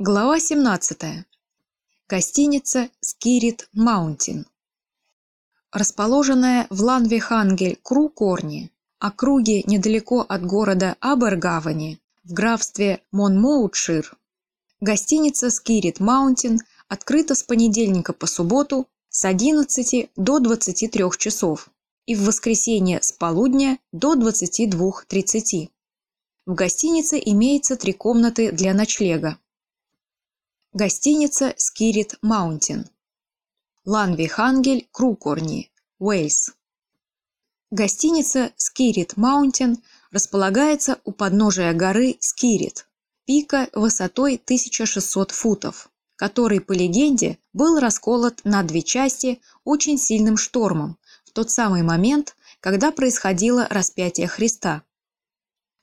Глава 17. Гостиница «Скирит Маунтин». Расположенная в Ланвихангель Кру-Корни, округе недалеко от города Абергавани, в графстве Монмоутшир, гостиница «Скирит Маунтин» открыта с понедельника по субботу с 11 до 23 часов и в воскресенье с полудня до 22.30. В гостинице имеется три комнаты для ночлега. Гостиница «Скирит Маунтин». Ланвихангель, Крукорни, Уэльс. Гостиница «Скирит Маунтин» располагается у подножия горы Скирит, пика высотой 1600 футов, который, по легенде, был расколот на две части очень сильным штормом в тот самый момент, когда происходило распятие Христа.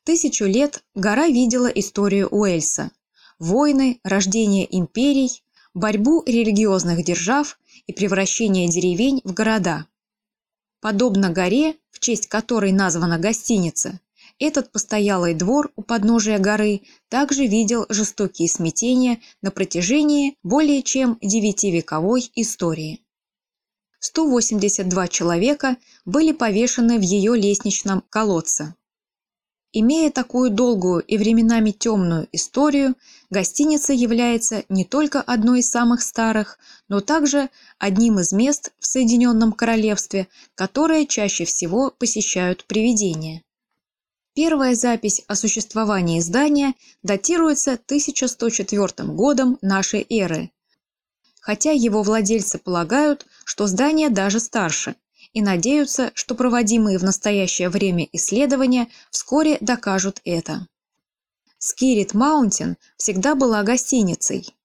Тысячу лет гора видела историю Уэльса, войны, рождение империй, борьбу религиозных держав и превращение деревень в города. Подобно горе, в честь которой названа гостиница, этот постоялый двор у подножия горы также видел жестокие смятения на протяжении более чем девятивековой истории. 182 человека были повешены в ее лестничном колодце. Имея такую долгую и временами темную историю, гостиница является не только одной из самых старых, но также одним из мест в Соединенном Королевстве, которые чаще всего посещают привидения. Первая запись о существовании здания датируется 1104 годом нашей эры, хотя его владельцы полагают, что здание даже старше – и надеются, что проводимые в настоящее время исследования вскоре докажут это. Скирит Маунтин всегда была гостиницей,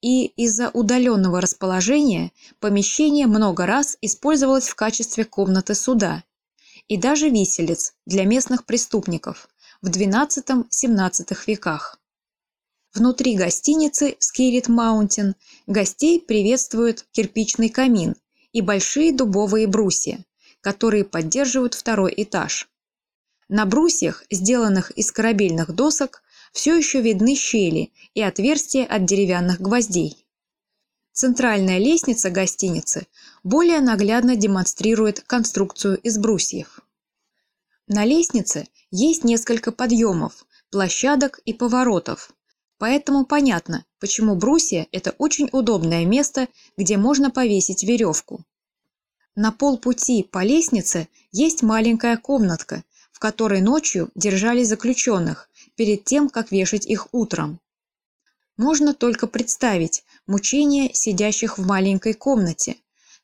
и из-за удаленного расположения помещение много раз использовалось в качестве комнаты суда и даже виселиц для местных преступников в XII-XVII веках. Внутри гостиницы Скирит Маунтин гостей приветствует кирпичный камин и большие дубовые брусья, которые поддерживают второй этаж. На брусьях, сделанных из корабельных досок, все еще видны щели и отверстия от деревянных гвоздей. Центральная лестница гостиницы более наглядно демонстрирует конструкцию из брусьев. На лестнице есть несколько подъемов, площадок и поворотов, поэтому понятно, почему брусья – это очень удобное место, где можно повесить веревку. На полпути по лестнице есть маленькая комнатка, в которой ночью держали заключенных перед тем, как вешать их утром. Можно только представить мучения сидящих в маленькой комнате,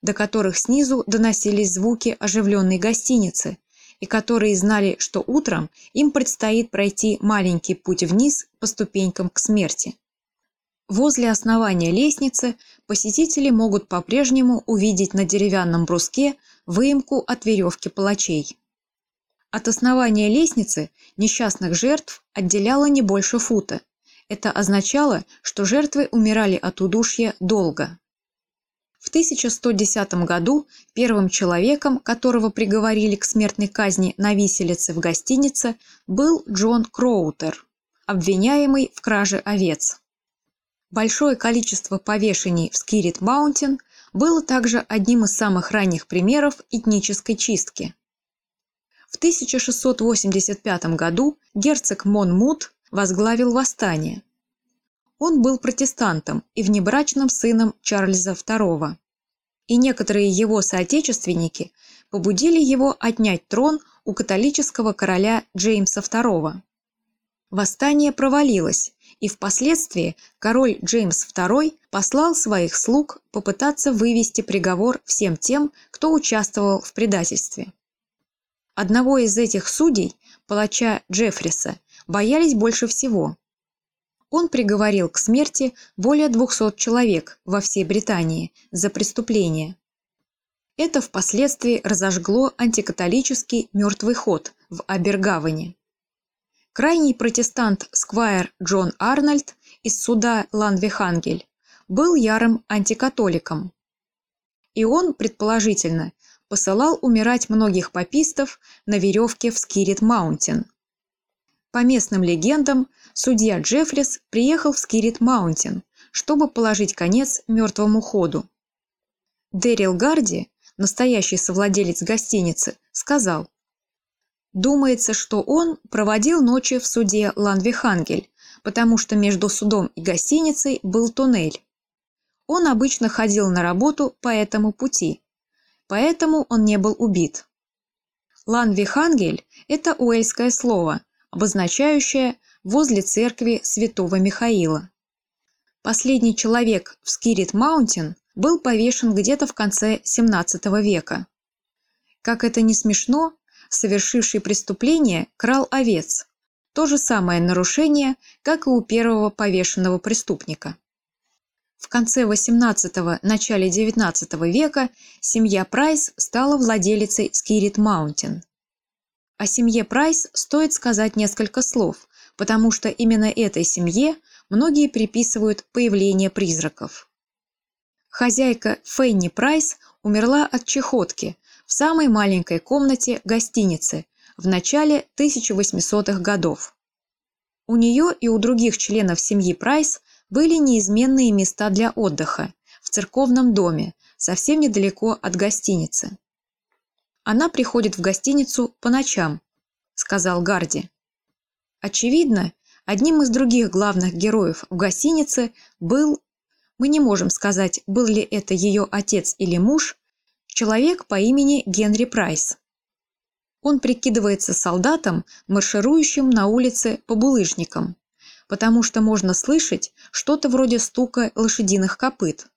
до которых снизу доносились звуки оживленной гостиницы, и которые знали, что утром им предстоит пройти маленький путь вниз по ступенькам к смерти. Возле основания лестницы посетители могут по-прежнему увидеть на деревянном бруске выемку от веревки палачей. От основания лестницы несчастных жертв отделяло не больше фута. Это означало, что жертвы умирали от удушья долго. В 1110 году первым человеком, которого приговорили к смертной казни на виселице в гостинице, был Джон Кроутер, обвиняемый в краже овец. Большое количество повешений в Скирит Маунтин было также одним из самых ранних примеров этнической чистки. В 1685 году герцог Монмут возглавил восстание. Он был протестантом и внебрачным сыном Чарльза II. И некоторые его соотечественники побудили его отнять трон у католического короля Джеймса II. Восстание провалилось, и впоследствии король Джеймс II послал своих слуг попытаться вывести приговор всем тем, кто участвовал в предательстве. Одного из этих судей, палача Джеффриса, боялись больше всего. Он приговорил к смерти более 200 человек во всей Британии за преступление. Это впоследствии разожгло антикатолический мертвый ход в Абергаване. Крайний протестант Сквайр Джон Арнольд из суда Ланвихангель был ярым антикатоликом. И он, предположительно, посылал умирать многих папистов на веревке в Скирит Маунтин. По местным легендам, судья Джеффрис приехал в Скирит Маунтин, чтобы положить конец мертвому ходу. Дэрил Гарди, настоящий совладелец гостиницы, сказал, «Думается, что он проводил ночи в суде Ланвихангель, потому что между судом и гостиницей был туннель. Он обычно ходил на работу по этому пути, поэтому он не был убит. Ланвихангель – это уэльское слово, обозначающее «возле церкви святого Михаила». Последний человек в Скирит Маунтин был повешен где-то в конце XVII века. Как это не смешно, совершивший преступление крал овец. То же самое нарушение, как и у первого повешенного преступника. В конце XVIII – начале XIX века семья Прайс стала владелицей Скирит Маунтин. О семье Прайс стоит сказать несколько слов, потому что именно этой семье многие приписывают появление призраков. Хозяйка Фенни Прайс умерла от чехотки в самой маленькой комнате гостиницы в начале 1800-х годов. У нее и у других членов семьи Прайс были неизменные места для отдыха в церковном доме, совсем недалеко от гостиницы. «Она приходит в гостиницу по ночам», – сказал Гарди. Очевидно, одним из других главных героев в гостинице был, мы не можем сказать, был ли это ее отец или муж, человек по имени Генри Прайс. Он прикидывается солдатом, марширующим на улице по булыжникам потому что можно слышать что-то вроде стука лошадиных копыт.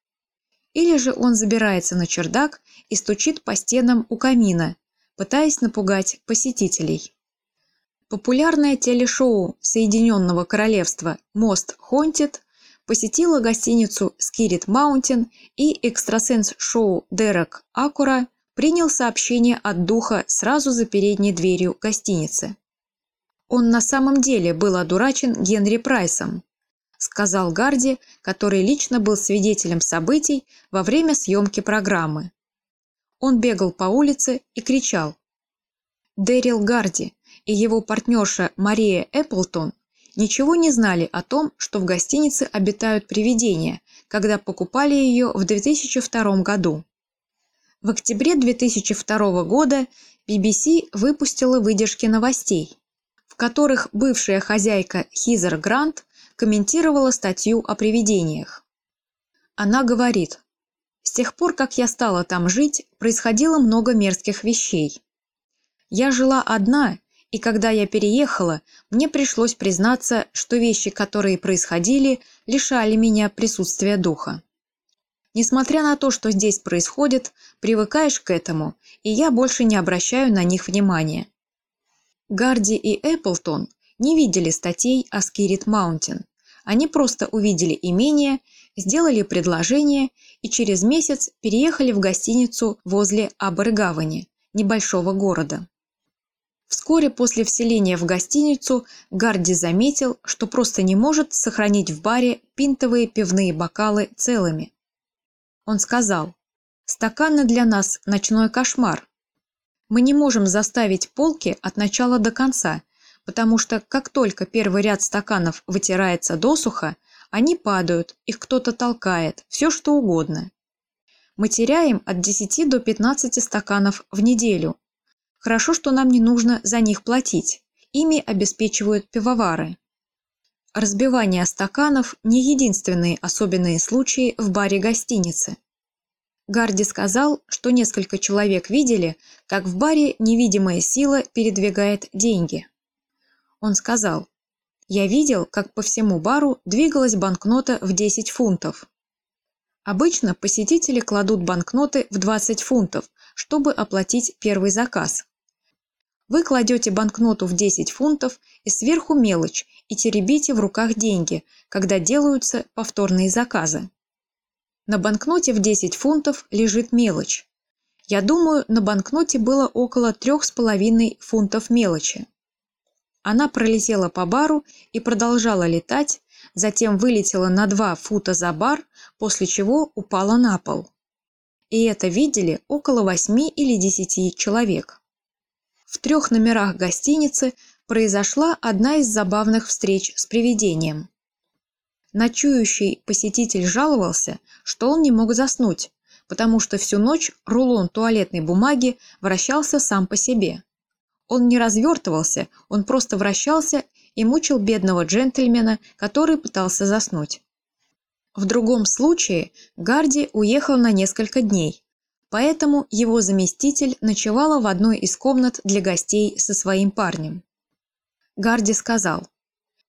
Или же он забирается на чердак и стучит по стенам у камина, пытаясь напугать посетителей. Популярное телешоу Соединенного Королевства «Мост Хонтед» посетила гостиницу «Скирит Маунтин» и экстрасенс-шоу Дерек Акура принял сообщение от духа сразу за передней дверью гостиницы. Он на самом деле был одурачен Генри Прайсом, сказал Гарди, который лично был свидетелем событий во время съемки программы. Он бегал по улице и кричал. Дэрил Гарди и его партнерша Мария Эпплтон ничего не знали о том, что в гостинице обитают привидения, когда покупали ее в 2002 году. В октябре 2002 года BBC выпустила выдержки новостей, которых бывшая хозяйка Хизер Грант комментировала статью о привидениях. Она говорит, «С тех пор, как я стала там жить, происходило много мерзких вещей. Я жила одна, и когда я переехала, мне пришлось признаться, что вещи, которые происходили, лишали меня присутствия духа. Несмотря на то, что здесь происходит, привыкаешь к этому, и я больше не обращаю на них внимания. Гарди и Эпплтон не видели статей о Скирит Маунтин. Они просто увидели имение, сделали предложение и через месяц переехали в гостиницу возле Абергавани, небольшого города. Вскоре после вселения в гостиницу Гарди заметил, что просто не может сохранить в баре пинтовые пивные бокалы целыми. Он сказал, «Стаканы для нас – ночной кошмар. Мы не можем заставить полки от начала до конца, потому что как только первый ряд стаканов вытирается досуха, они падают, их кто-то толкает, все что угодно. Мы теряем от 10 до 15 стаканов в неделю. Хорошо, что нам не нужно за них платить. Ими обеспечивают пивовары. Разбивание стаканов – не единственные особенные случаи в баре гостиницы. Гарди сказал, что несколько человек видели, как в баре невидимая сила передвигает деньги. Он сказал, «Я видел, как по всему бару двигалась банкнота в 10 фунтов. Обычно посетители кладут банкноты в 20 фунтов, чтобы оплатить первый заказ. Вы кладете банкноту в 10 фунтов и сверху мелочь и теребите в руках деньги, когда делаются повторные заказы. На банкноте в 10 фунтов лежит мелочь. Я думаю, на банкноте было около трех с половиной фунтов мелочи. Она пролетела по бару и продолжала летать, затем вылетела на 2 фута за бар, после чего упала на пол. И это видели около 8 или 10 человек. В трех номерах гостиницы произошла одна из забавных встреч с привидением. Ночующий посетитель жаловался, что он не мог заснуть, потому что всю ночь рулон туалетной бумаги вращался сам по себе. Он не развертывался, он просто вращался и мучил бедного джентльмена, который пытался заснуть. В другом случае Гарди уехал на несколько дней, поэтому его заместитель ночевала в одной из комнат для гостей со своим парнем. Гарди сказал,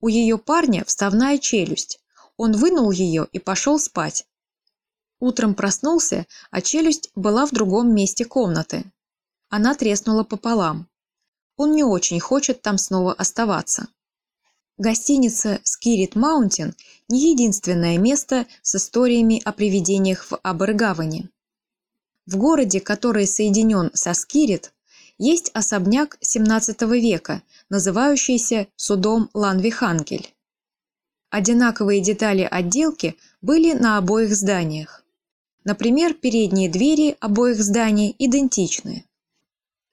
«У ее парня вставная челюсть, он вынул ее и пошел спать. Утром проснулся, а челюсть была в другом месте комнаты. Она треснула пополам. Он не очень хочет там снова оставаться. Гостиница «Скирит Маунтин» не единственное место с историями о привидениях в Абергаване. В городе, который соединен со Скирит, есть особняк XVII века, называющийся судом Ланвихангель. Одинаковые детали отделки были на обоих зданиях. Например, передние двери обоих зданий идентичны.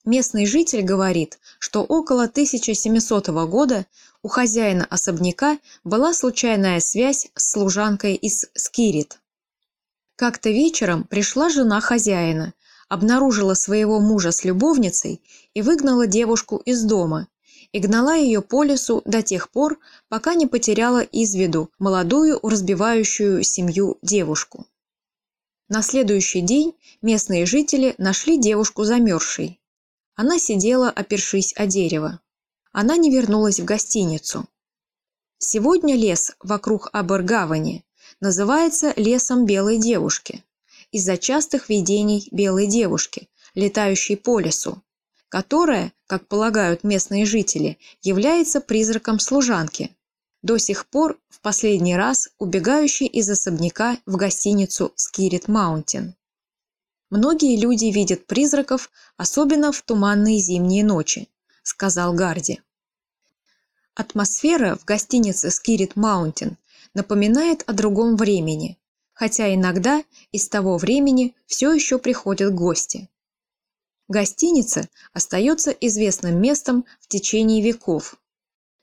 Местный житель говорит, что около 1700 года у хозяина особняка была случайная связь с служанкой из Скирит. Как-то вечером пришла жена хозяина, обнаружила своего мужа с любовницей и выгнала девушку из дома, и гнала ее по лесу до тех пор, пока не потеряла из виду молодую разбивающую семью девушку. На следующий день местные жители нашли девушку замерзшей. Она сидела, опершись о дерево. Она не вернулась в гостиницу. Сегодня лес вокруг Абергавани называется лесом белой девушки из-за частых видений белой девушки, летающей по лесу, которая, как полагают местные жители, является призраком служанки, до сих пор в последний раз убегающей из особняка в гостиницу Скирит Маунтин. «Многие люди видят призраков, особенно в туманные зимние ночи», – сказал Гарди. Атмосфера в гостинице Скирит Маунтин напоминает о другом времени, хотя иногда из того времени все еще приходят гости. Гостиница остается известным местом в течение веков.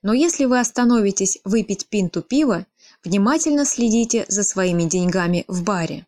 Но если вы остановитесь выпить пинту пива, внимательно следите за своими деньгами в баре.